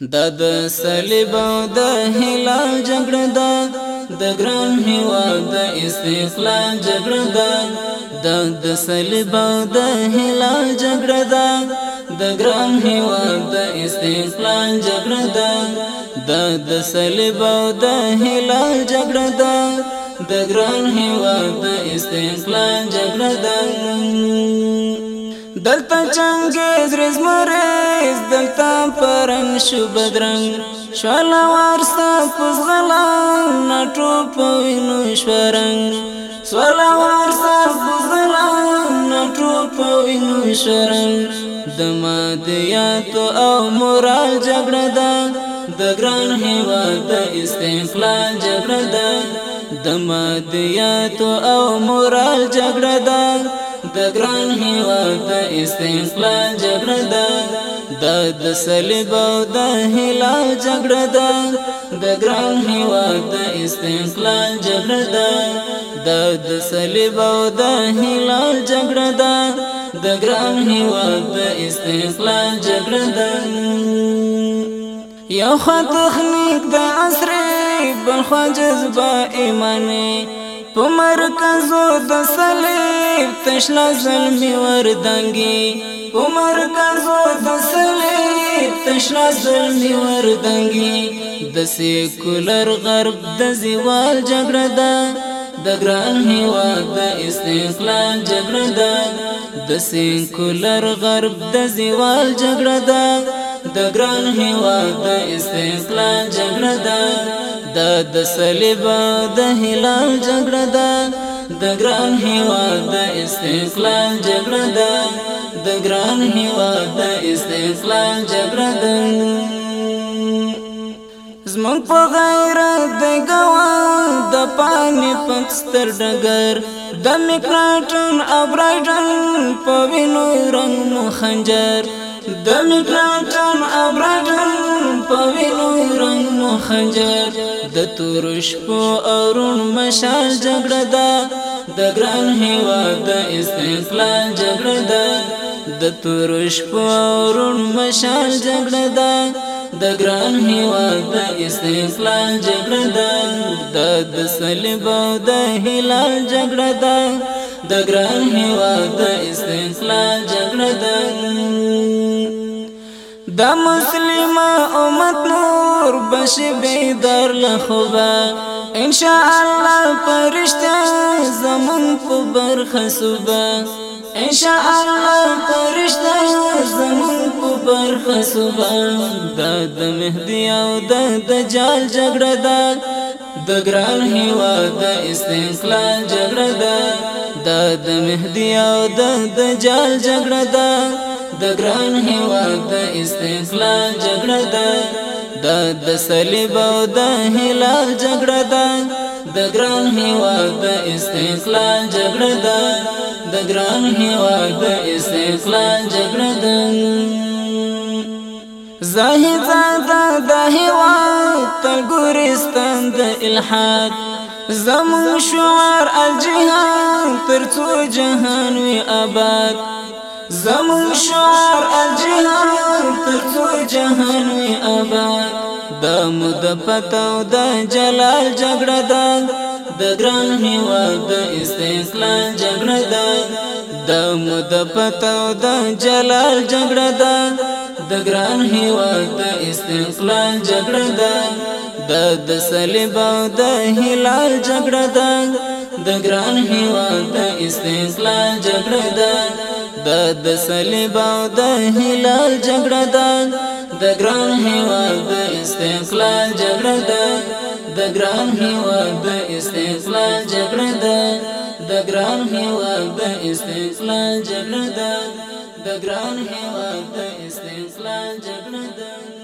د د صلیب د هلال جګړه ده د ګران هیواد د استقلال جګړه ده د د صلیب د هلال جګړه ده د ګران هیواد د استقلال جګړه ده د د صلیب د هلال جګړه ده د ګران هیواد د استقلال جګړه ده دلتا چنگیز ریز مریز دلتا پرنگ شو بدرنگ شوالا وارستا پس غلان نٹو پوینو شورنگ شوالا وارستا پس غلان نٹو پوینو شورنگ دما دیاتو او مرال جگڑ دا دگران حیوان دا استنقلال جگڑ دا دما دیاتو او مرال جگڑ دا د ګران هیواد د استقلال جګړه ده د د صلیب او د هلال جګړه ده د ګران هیواد د استقلال جګړه ده د د صلیب او د هلال جګړه ده د ګران هیواد د استقلال جګړه ده یو خط تخنیک د عصر بل خواجه زبا ایمانی په مرکزو د صلیب تشلا ظلمي وردنګي په مرکزو د صلیب تشلا ظلمي وردنګي د سیکولر غرب د زوال جګړه ده د ګران هیواد د استقلال جګړه ده د سینکولر غرب د زوال جګړه ده د ګران هیواد د استقلال جګړه ده دا د صلیب د هلال جګړه ده د ګران هیواد د استقلال جګړه ده د ګران هیواد د استقلال جګړه ده زمون په غیرت د ګوان د پانی پکستر ډګر د میکراټن ابرایډن په وینو رنگ مو خنجر د میکراټن ابرایډن په وینو خنجر د تور شپو اورون مشال جګړه ده د ګران هیواد د استقلال جګړه ده د تور شپو اورون مشال جګړه ده د ګران هیواد د استقلال جګړه ده د صلیب او د هلال جګړه ده د ګران هیواد د استقلال جګړه ده د مسلمه امت نور بشي بيدر لخوا ان شاء الله پرشته زمون په برخه صبح ان شاء الله پرشته زمون په برخه صبح د مهدی او د دجال جګړه ده د ګران هوا د استقلال جګړه ده د مهدی او د دجال جګړه ده د ګران هیواد د استقلال جګړه ده د د صلیب او د هلال جګړه ده د ګران هیواد د استقلال جګړه ده د ګران هیواد د استقلال جګړه ده زاهد زاده د هیواد ته ګورستان د الحاد زمون شعار الجهان ترڅو جهان وي آباد زمون شعر الجهان ترڅو جهان وي آباد د مد پتاو د جلال جګړه ده د ګران هیواد د استقلال جګړه ده د مد پتاو د جلال جګړه ده د ګران هیواد د استقلال جګړه ده د د صلیب او د هلال جګړه ده د ګران هیواد د استقلال جګړه ده دا د صلیب او د هلال جګړه ده د ګران هیواد د استقلال جګړه ده د ګران هیواد د استقلال جګړه ده د ګران هیواد د استقلال جګړه ده د ګران هیواد د استقلال جګړه ده